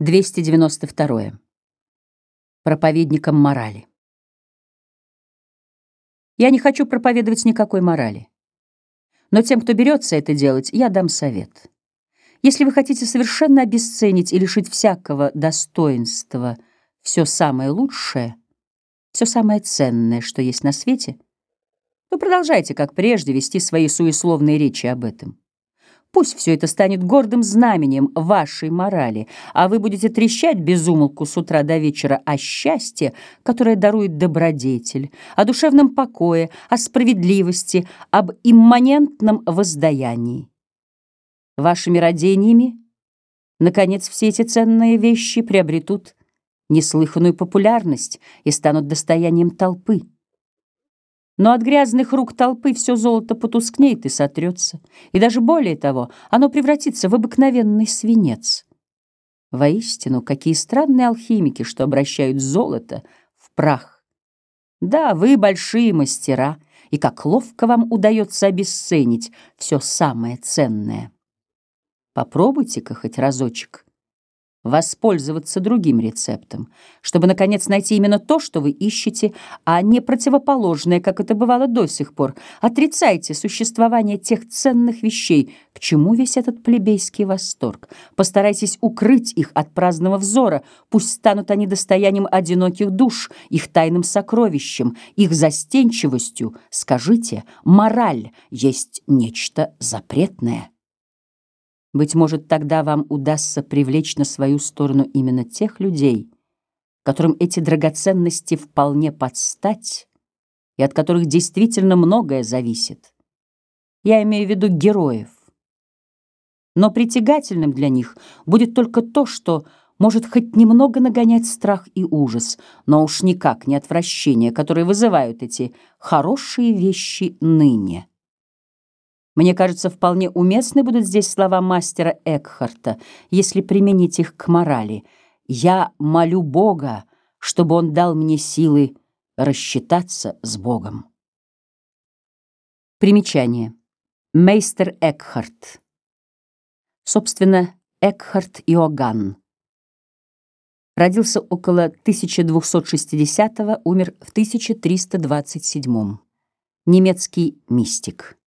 292. Проповедникам морали. Я не хочу проповедовать никакой морали. Но тем, кто берется это делать, я дам совет. Если вы хотите совершенно обесценить и лишить всякого достоинства все самое лучшее, все самое ценное, что есть на свете, то продолжайте, как прежде, вести свои суесловные речи об этом. Пусть все это станет гордым знаменем вашей морали, а вы будете трещать без умолку с утра до вечера о счастье, которое дарует добродетель, о душевном покое, о справедливости, об имманентном воздаянии. Вашими родениями, наконец, все эти ценные вещи приобретут неслыханную популярность и станут достоянием толпы. Но от грязных рук толпы все золото потускнеет и сотрется. И даже более того, оно превратится в обыкновенный свинец. Воистину, какие странные алхимики, что обращают золото в прах. Да, вы большие мастера, и как ловко вам удается обесценить все самое ценное. Попробуйте-ка хоть разочек воспользоваться другим рецептом, чтобы, наконец, найти именно то, что вы ищете, а не противоположное, как это бывало до сих пор. Отрицайте существование тех ценных вещей, к чему весь этот плебейский восторг. Постарайтесь укрыть их от праздного взора, пусть станут они достоянием одиноких душ, их тайным сокровищем, их застенчивостью. Скажите, мораль есть нечто запретное. Быть может, тогда вам удастся привлечь на свою сторону именно тех людей, которым эти драгоценности вполне подстать и от которых действительно многое зависит. Я имею в виду героев. Но притягательным для них будет только то, что может хоть немного нагонять страх и ужас, но уж никак не отвращение, которые вызывают эти хорошие вещи ныне. Мне кажется, вполне уместны будут здесь слова мастера Экхарта, если применить их к морали. «Я молю Бога, чтобы Он дал мне силы рассчитаться с Богом». Примечание. Мейстер Экхарт. Собственно, Экхарт Иоганн. Родился около 1260 умер в 1327 Немецкий мистик.